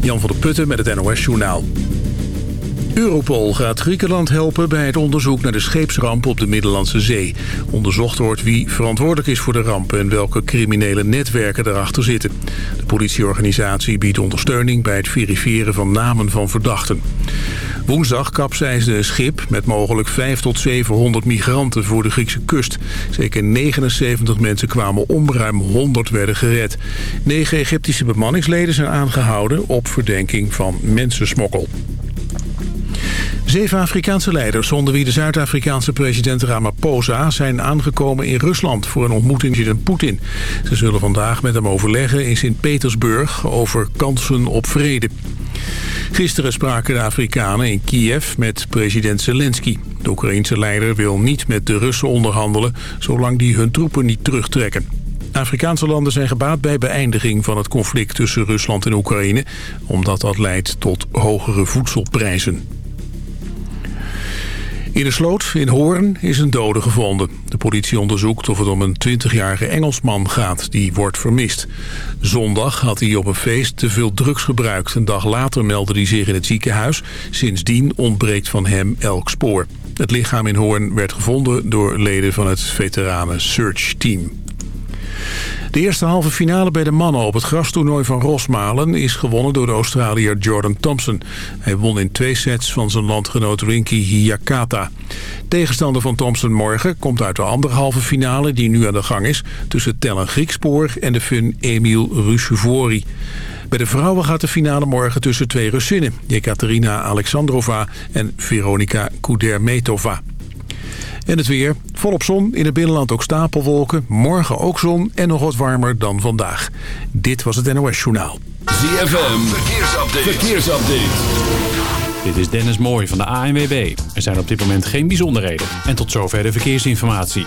Jan van der Putten met het NOS-journaal. Europol gaat Griekenland helpen bij het onderzoek naar de scheepsramp op de Middellandse Zee. Onderzocht wordt wie verantwoordelijk is voor de ramp en welke criminele netwerken erachter zitten. De politieorganisatie biedt ondersteuning bij het verifiëren van namen van verdachten. Woensdag kapseisde een schip met mogelijk 5 tot 700 migranten voor de Griekse kust. Zeker 79 mensen kwamen om, ruim 100 werden gered. Negen Egyptische bemanningsleden zijn aangehouden op verdenking van mensensmokkel. Zeven Afrikaanse leiders, onder wie de Zuid-Afrikaanse president Ramaphosa... zijn aangekomen in Rusland voor een ontmoeting met Poetin. Ze zullen vandaag met hem overleggen in Sint-Petersburg over kansen op vrede. Gisteren spraken de Afrikanen in Kiev met president Zelensky. De Oekraïense leider wil niet met de Russen onderhandelen... zolang die hun troepen niet terugtrekken. Afrikaanse landen zijn gebaat bij beëindiging van het conflict tussen Rusland en Oekraïne... omdat dat leidt tot hogere voedselprijzen. In een sloot in Hoorn is een dode gevonden. De politie onderzoekt of het om een 20-jarige Engelsman gaat die wordt vermist. Zondag had hij op een feest te veel drugs gebruikt. Een dag later meldde hij zich in het ziekenhuis. Sindsdien ontbreekt van hem elk spoor. Het lichaam in Hoorn werd gevonden door leden van het veteranen Search Team. De eerste halve finale bij de mannen op het grastoernooi van Rosmalen... is gewonnen door de Australiër Jordan Thompson. Hij won in twee sets van zijn landgenoot Rinky Hiyakata. Tegenstander van Thompson morgen komt uit de andere halve finale... die nu aan de gang is tussen Tellen Griekspoor en de Fun Emil Rusuvori. Bij de vrouwen gaat de finale morgen tussen twee Russinnen... Jekaterina Alexandrova en Veronika Kudermetova. En het weer. Volop zon, in het binnenland ook stapelwolken. Morgen ook zon en nog wat warmer dan vandaag. Dit was het NOS Journaal. ZFM, verkeersupdate. verkeersupdate. Dit is Dennis Mooij van de ANWB. Er zijn op dit moment geen bijzonderheden. En tot zover de verkeersinformatie.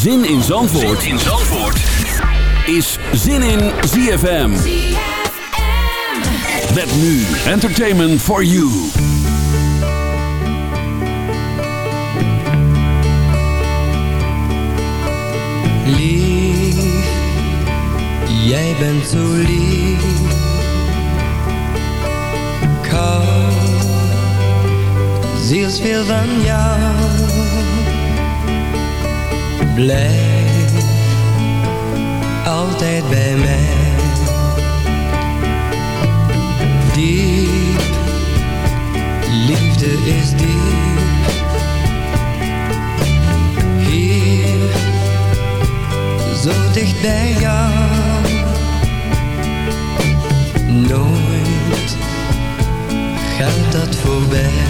Zin in Zandvoort, zin in Zandvoort. is Zin in ZFM. Met nu Entertainment for You. Lief, jij bent zo lief. Kom, zielsveel van jou. Blijf altijd bij mij. Diep, liefde is diep. Hier, zo dicht bij jou. Nooit gaat dat voorbij.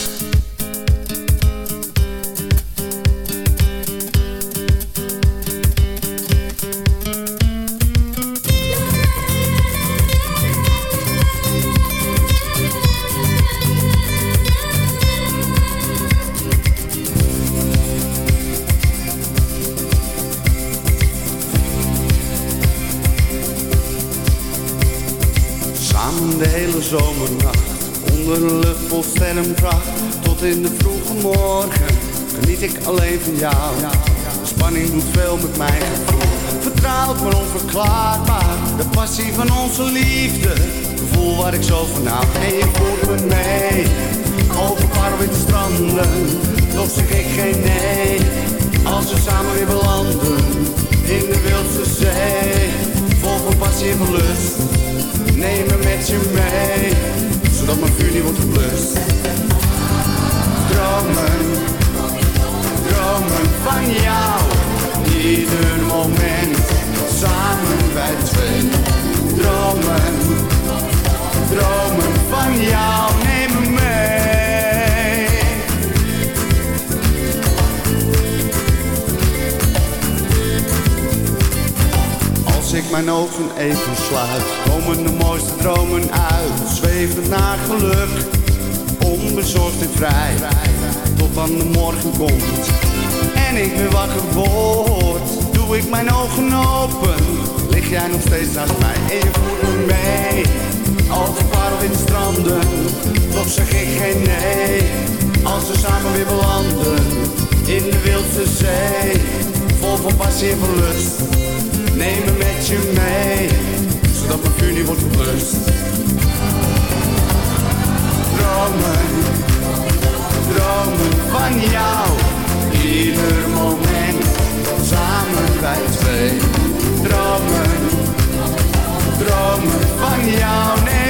de hele zomernacht. Onder een lucht vol sterrenpracht Tot in de vroege morgen Geniet ik alleen van jou. De spanning doet veel met mijn gevoel. Vertrouwd maar onverklaarbaar. De passie van onze liefde. Gevoel waar ik zo van En je voert me mee. Over parwit stranden Nog zeg ik geen nee. Als we samen weer belanden In de wildste zee. Vol van passie en verlust. lust. Neem me met je mee, zodat mijn vuur niet wordt geblust. Dromen, dromen van jou. Ieder moment, samen wij twee. Dromen, dromen van jou. Neem Als ik mijn ogen even sluit, komen de mooiste dromen uit. Zwevend naar geluk, onbezorgd en vrij. Tot dan de morgen komt en ik weer wakker word. Doe ik mijn ogen open, lig jij nog steeds naast mij en je voert me mee. Een parelwind stranden, toch zeg ik geen nee. Als we samen weer belanden, in de wildste zee. Vol van passie en verlust, neem me met je mee. Zodat mijn vuur niet wordt geblust. Dromen, dromen van jou. Ieder moment, samen wij twee. Dromen, dromen van jou, neem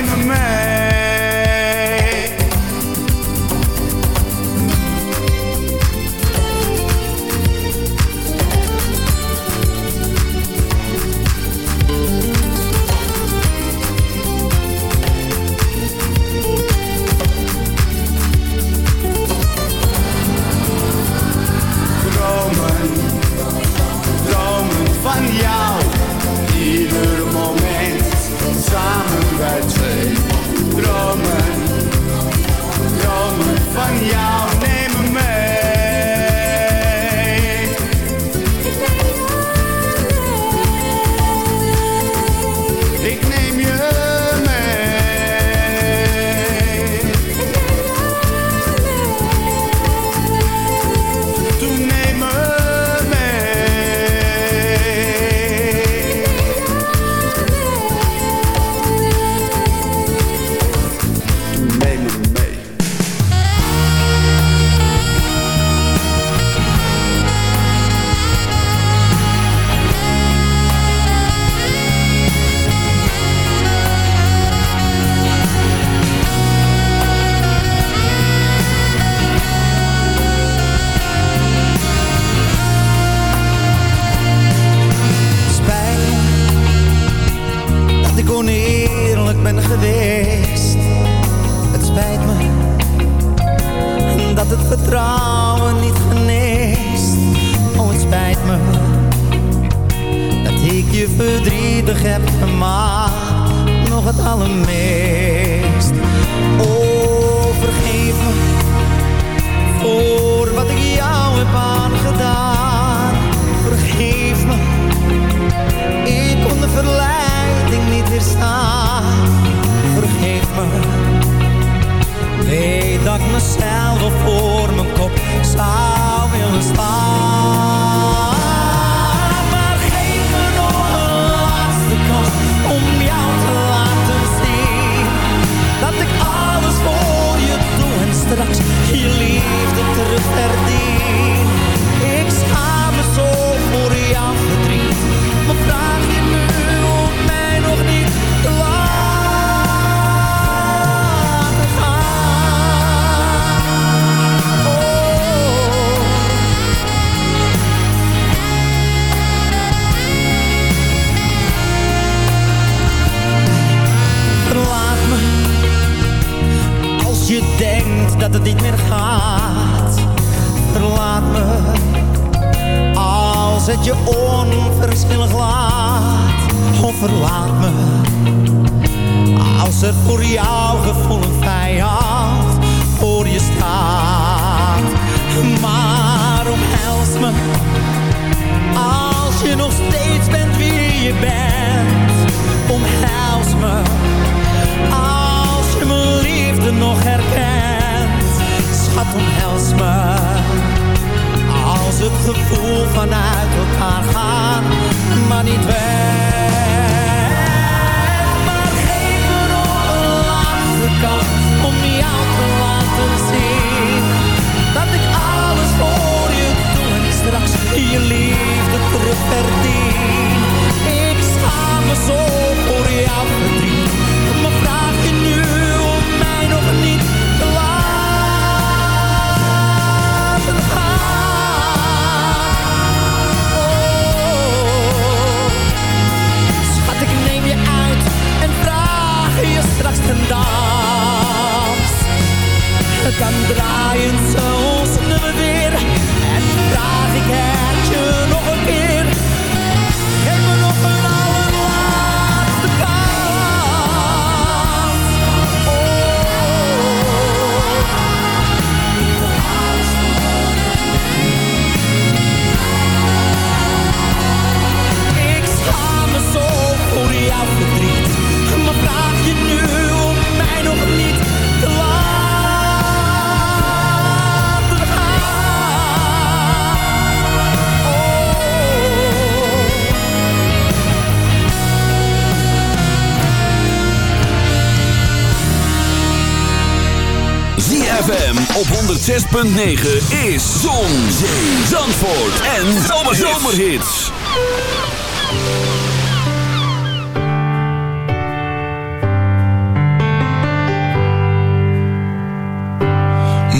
106.9 is Zon, Zee, Zandvoort en Zomerhits.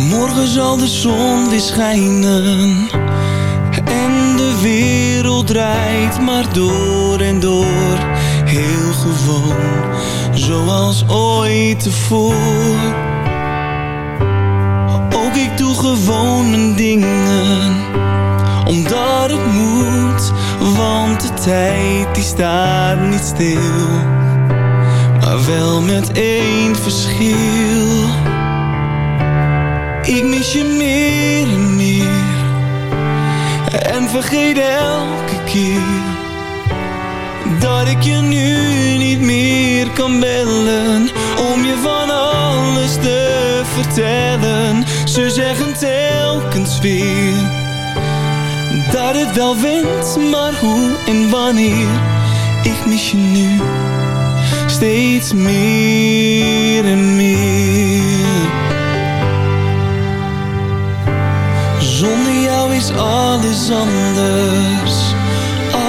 Morgen zal de zon weer schijnen En de wereld draait maar door en door Heel gewoon, zoals ooit tevoren gewoon dingen. Omdat het moet, want de tijd die staat niet stil. Maar wel met één verschil. Ik mis je meer en meer. En vergeet elke keer Dat ik je nu niet meer kan bellen Om je van alles te vertellen Ze zeggen telkens weer Dat het wel wint, maar hoe en wanneer Ik mis je nu Steeds meer en meer Zonder jou is alles anders.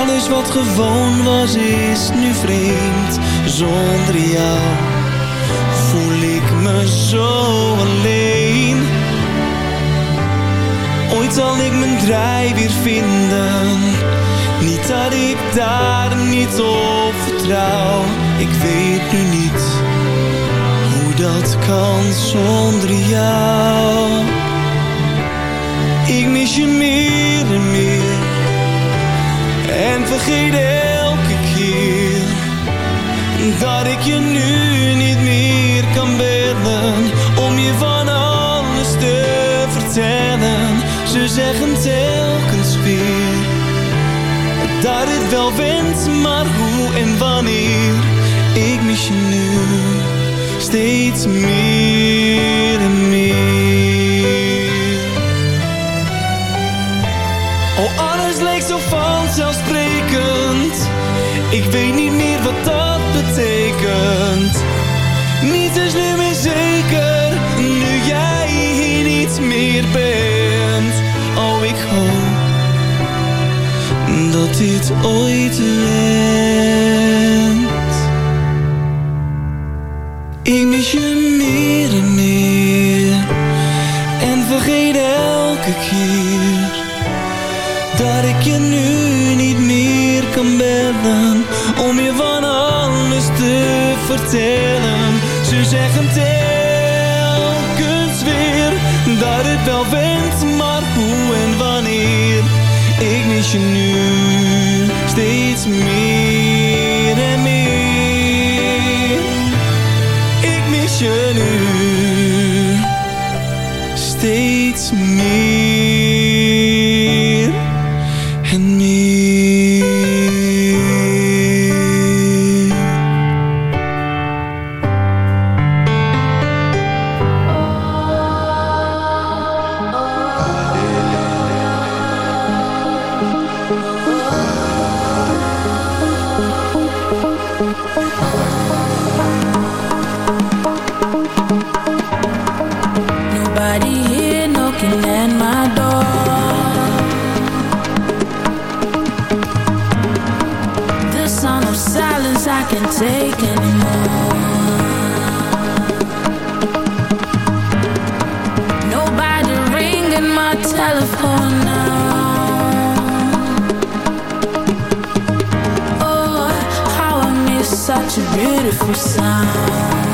Alles wat gewoon was is nu vreemd. Zonder jou voel ik me zo alleen. Ooit zal ik mijn draai weer vinden. Niet dat ik daar niet op vertrouw. Ik weet nu niet hoe dat kan zonder jou. Ik mis je meer en meer En vergeet elke keer Dat ik je nu niet meer kan bellen Om je van alles te vertellen Ze zeggen telkens weer Dat het wel went, maar hoe en wanneer Ik mis je nu steeds meer en meer Oh, alles leek zo vanzelfsprekend. Ik weet niet meer wat dat betekent. Niets is nu meer zeker, nu jij hier niet meer bent. Dat dit ooit wendt. Ik mis je meer en meer. En vergeet elke keer dat ik je nu niet meer kan bellen Om je van alles te vertellen Ze zeggen telkens weer Dat het wel went, maar hoe en wanneer Ik mis je nu steeds meer en meer. Ik mis je nu steeds meer beautiful sound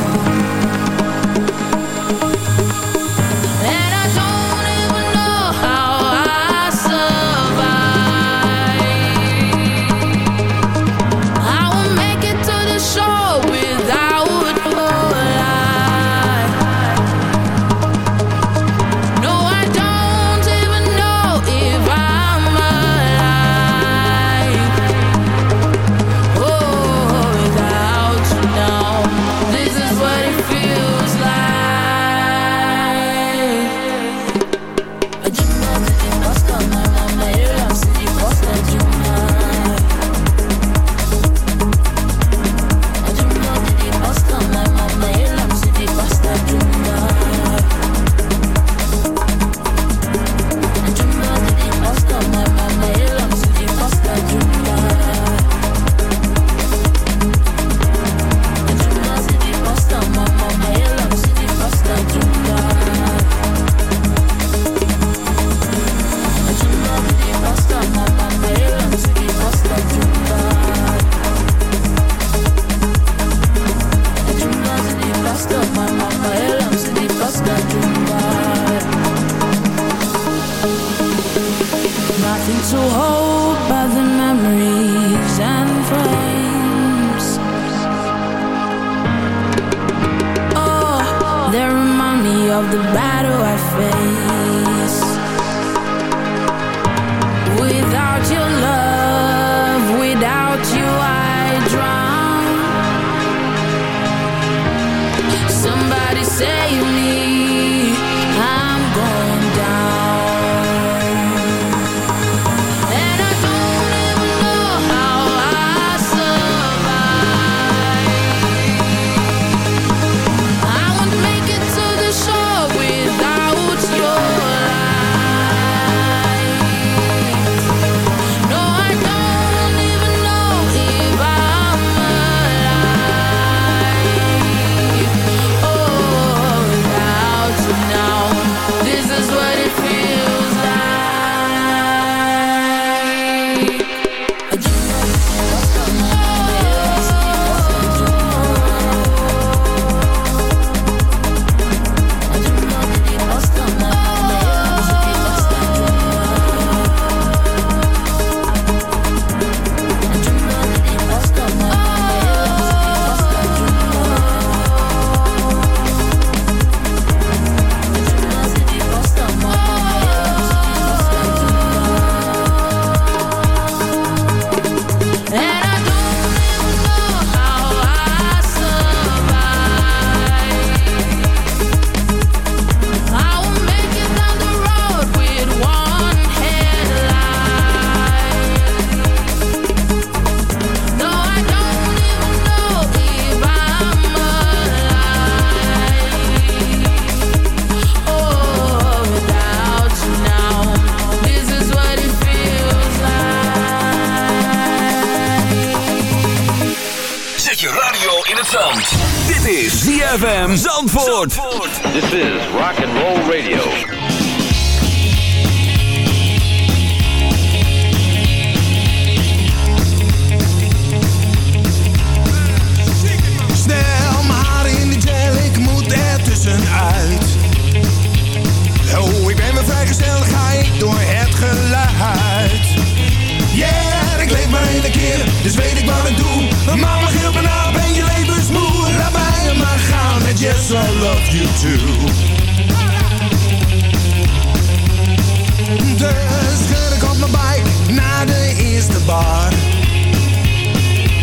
We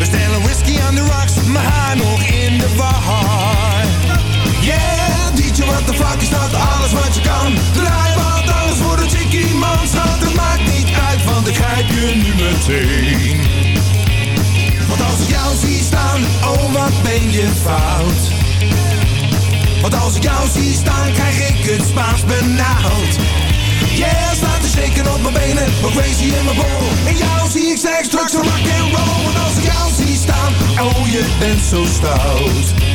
stellen whisky aan de rocks met mijn haar nog in de war. Yeah, DJ, wat de fuck is dat? Alles wat je kan. Draai wat alles voor de chickie man. staat. het maakt niet uit, want ik grijp je nu meteen. Want als ik jou zie staan, oh wat ben je fout. Want als ik jou zie staan, krijg ik het Spaans benauwd. Yeah, staat te shaken op mijn benen, maar crazy in mijn bol. In jou zie ik seks, drugs en roll. En als ik jou zie staan, oh je bent zo stout.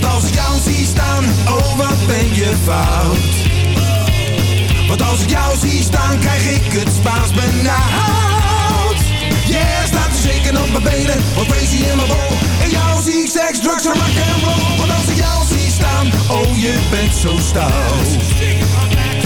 Want als ik jou zie staan, oh wat ben je fout. Want als ik jou zie staan, krijg ik het Spaans benauwd. Yeah, staat er zeker op mijn benen, wat crazy in mijn bol? En jou zie ik seks, drugs en roll. Want als ik jou zie staan, oh je bent zo stout.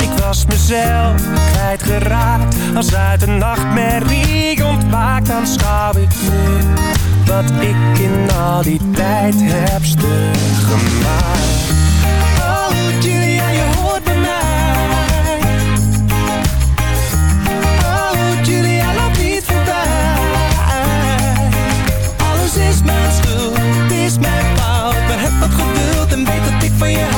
Ik was mezelf kwijtgeraakt. Als uit een nachtmerrie ontwaakt, dan schouw ik nu wat ik in al die tijd heb stuk gemaakt. Oh, Julia, je hoort bij mij. Oh, Julia, loop niet voorbij. Alles is mijn schuld, het is mijn fout. Maar heb wat geduld en weet dat ik van je hou.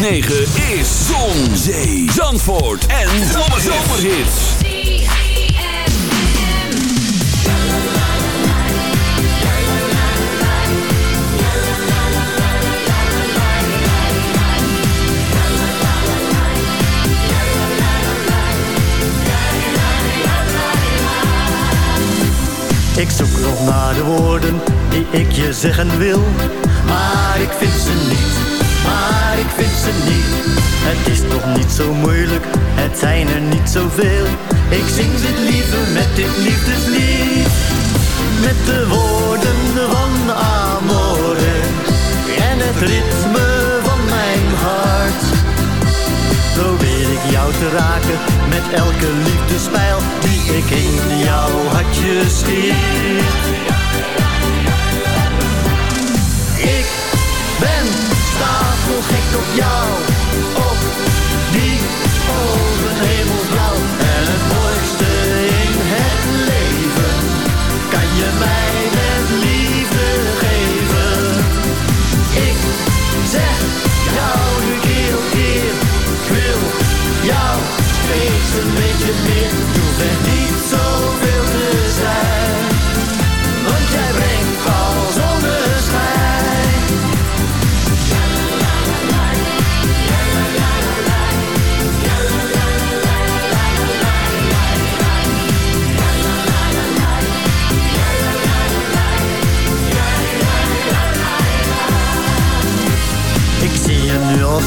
106.9 is Zon, Zee, Zandvoort en Zomerhits. Ik zoek nog naar de woorden die ik je zeggen wil, maar ik vind ze niet ik vind ze niet. Het is toch niet zo moeilijk, het zijn er niet zoveel. Ik zing ze liever met dit liefdeslied. Met de woorden van Amore en het ritme van mijn hart. Probeer ik jou te raken met elke liefdespijl die ik in jouw hartje schiet. Stapelgek op jou, op die ogen hemelsblauw. En het mooiste in het leven kan je mij met liefde geven. Ik zeg jou nu keer op keer, ik wil jou steeds een beetje meer. Hoeft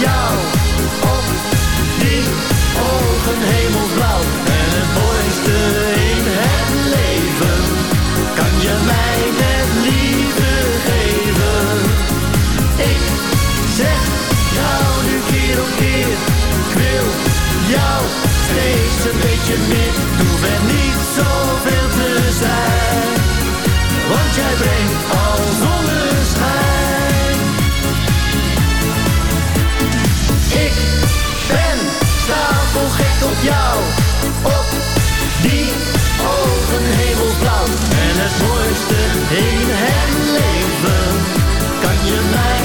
Jou, op die ogen hemelsblauw. En het mooiste in het leven kan je mij met liefde geven. Ik zeg jou nu keer op keer, ik wil jou steeds een beetje meer. Doe er niet zoveel te zijn, want jij brengt het mooiste in het leven. Kan je mij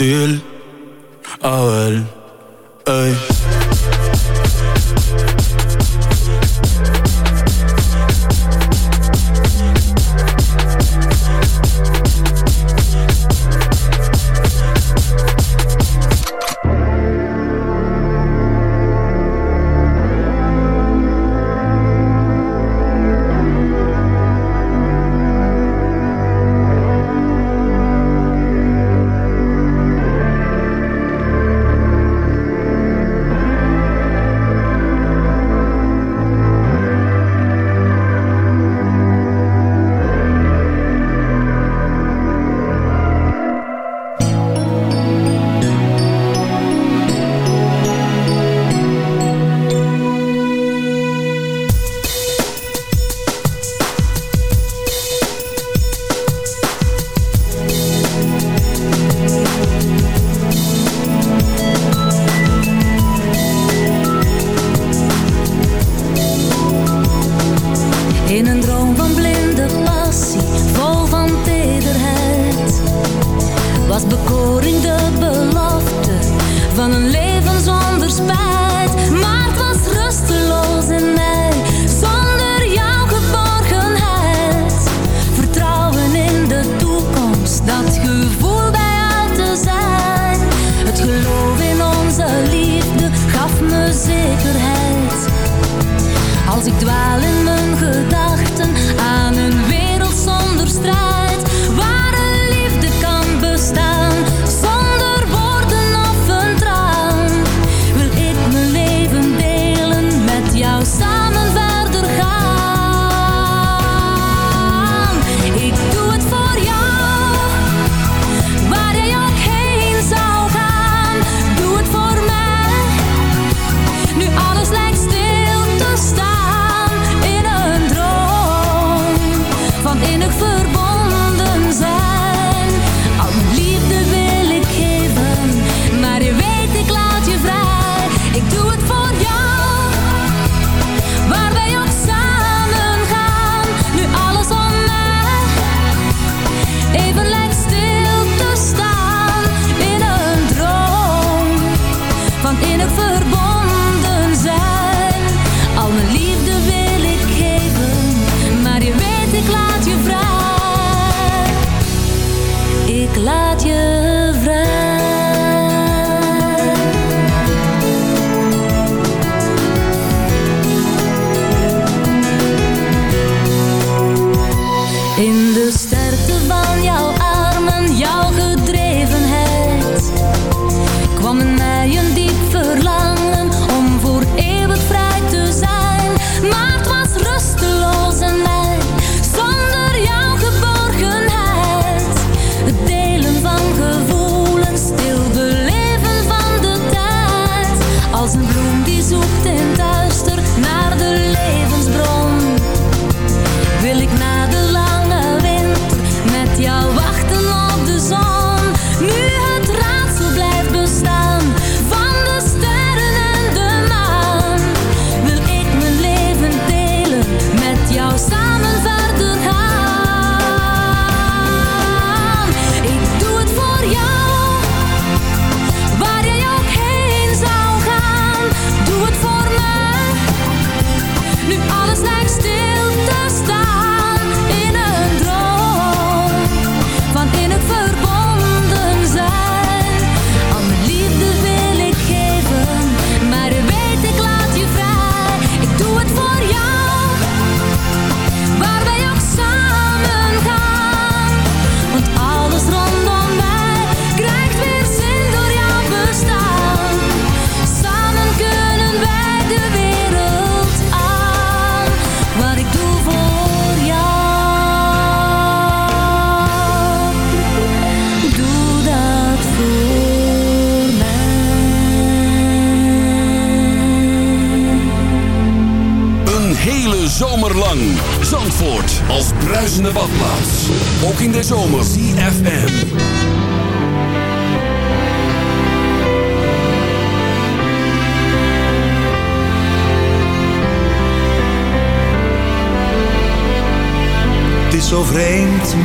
değil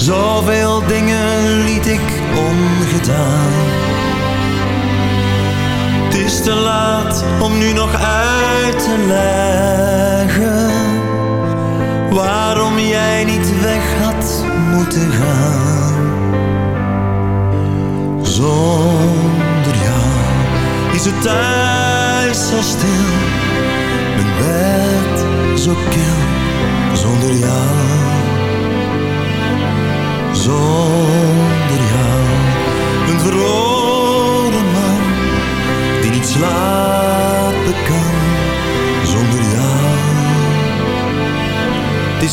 Zoveel dingen liet ik ongedaan. Het is te laat om nu nog uit te leggen waarom jij niet weg had moeten gaan. Zonder jou is het thuis zo stil,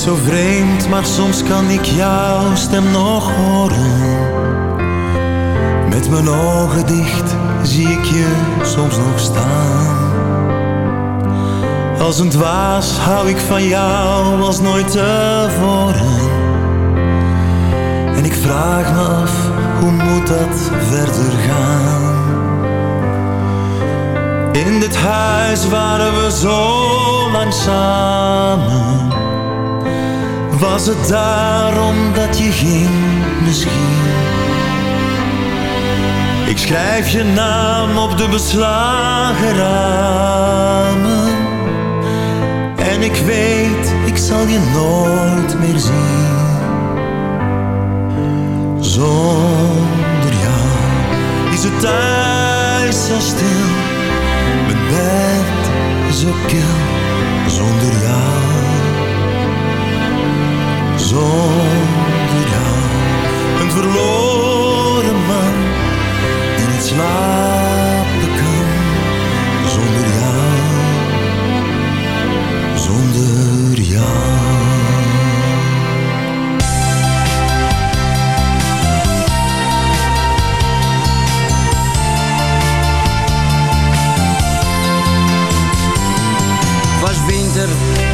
zo vreemd, maar soms kan ik jouw stem nog horen. Met mijn ogen dicht zie ik je soms nog staan. Als een dwaas hou ik van jou als nooit tevoren. En ik vraag me af, hoe moet dat verder gaan? In dit huis waren we zo lang samen. Was het daarom dat je ging misschien? Ik schrijf je naam op de beslagen ramen. En ik weet, ik zal je nooit meer zien. Zonder jou is het thuis zo stil. Mijn bed zo kil. Zonder jou. Zonder jou. Een verloren man die niet slapen kan. Zonder jou. Zonder jou. was winter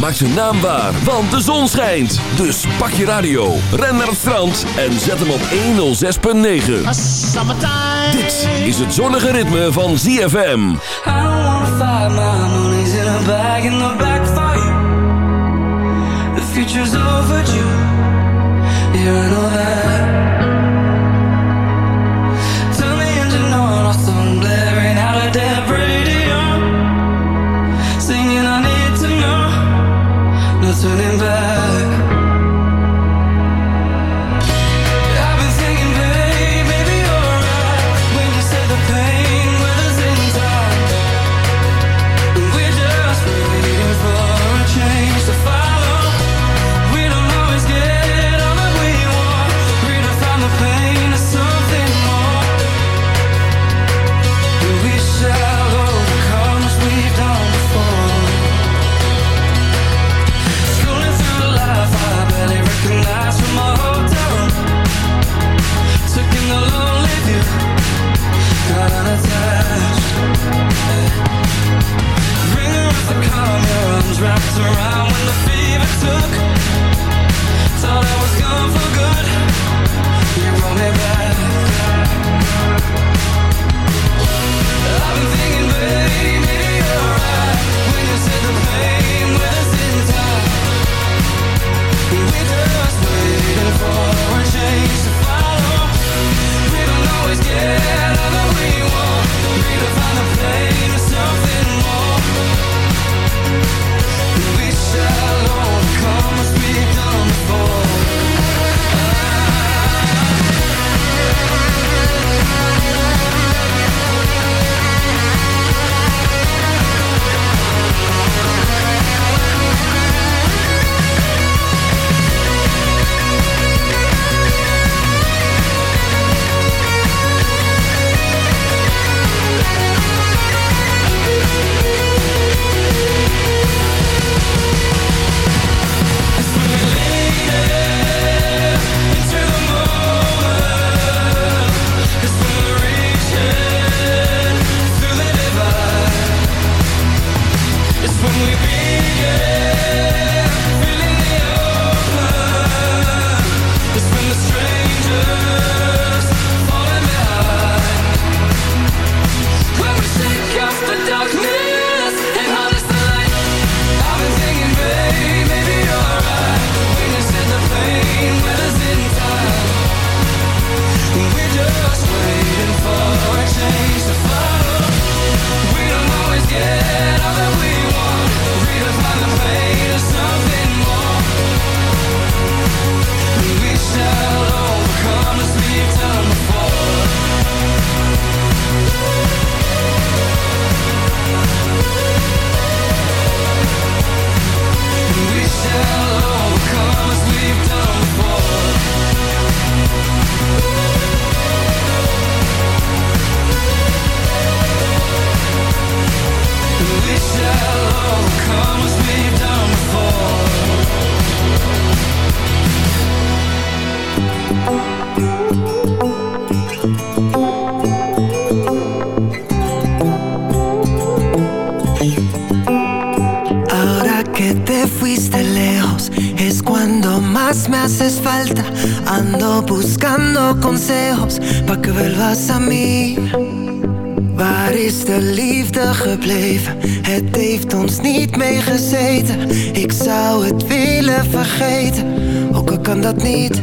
Maak zijn naam waar, want de zon schijnt. Dus pak je radio, ren naar het strand en zet hem op 106.9. Dit is het zonnige ritme van ZFM. I fight, in a bag, in the back for you. The future's overdue, you're all that. 쓰는 Het heeft ons niet meegezeten. Ik zou het willen vergeten. Ook al kan dat niet.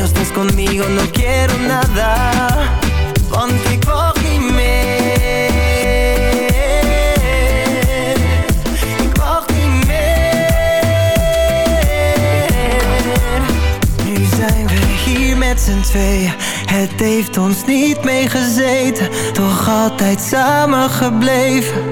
no estás conmigo no quiero nada. Want ik wacht niet meer Ik wacht niet meer Nu zijn we hier met z'n tweeën. Het heeft ons niet meegezeten Toch altijd samen gebleven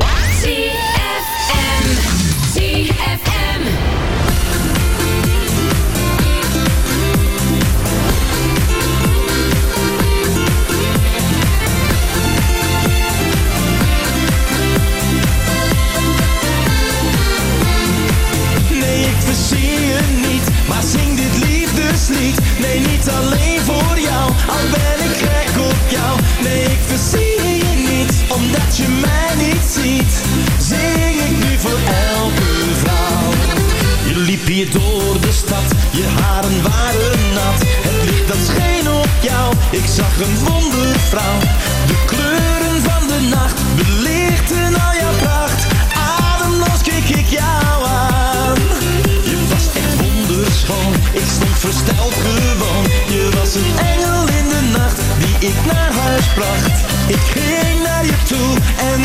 ik zag een wondervrouw. De kleuren van de nacht belichten al jouw pracht. Ademloos keek ik jou aan. Je was echt wonderschoon, ik stond versteld gewoon. Je was een engel in de nacht, die ik naar huis bracht. Ik ging naar je toe en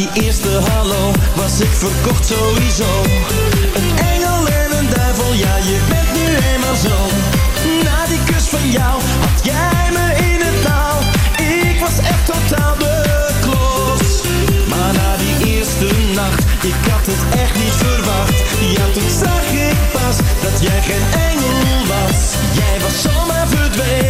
die eerste hallo was ik verkocht sowieso. Een engel en een duivel, ja je bent nu eenmaal zo. Na die kus van jou had jij me in het nauw. Ik was echt totaal de klos. Maar na die eerste nacht, ik had het echt niet verwacht. Ja toen zag ik pas dat jij geen engel was. Jij was zomaar verdwenen,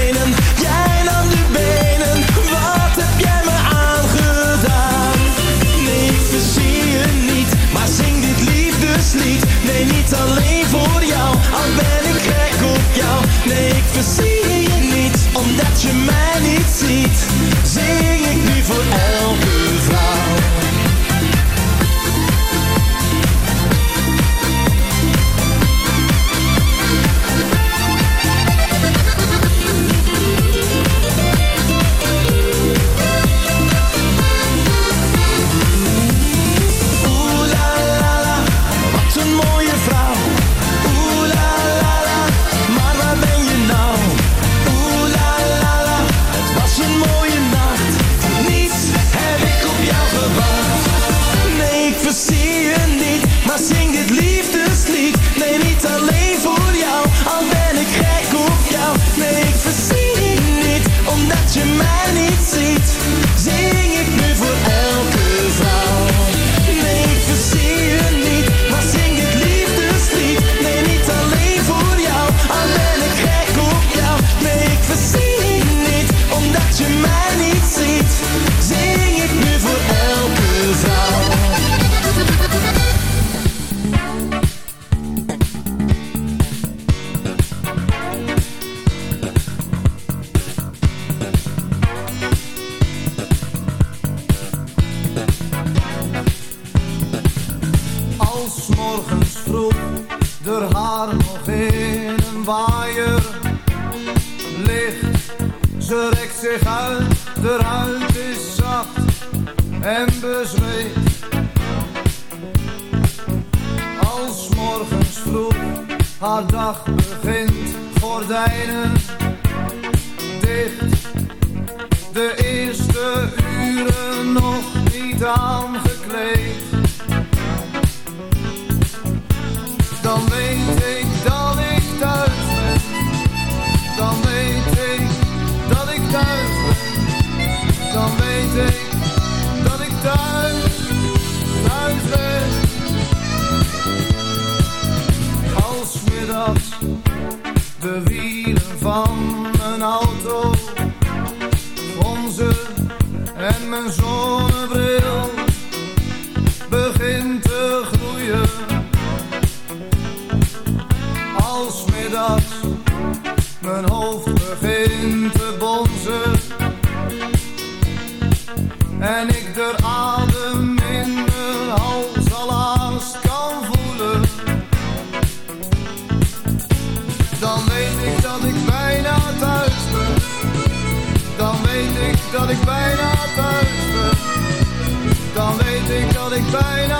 haar dag begint, gordijnen dicht. De eerste uren nog niet aangekleed. Dan weet ik dat ik thuis ben. Dan weet ik dat ik thuis ben. Dan weet ik ik bijna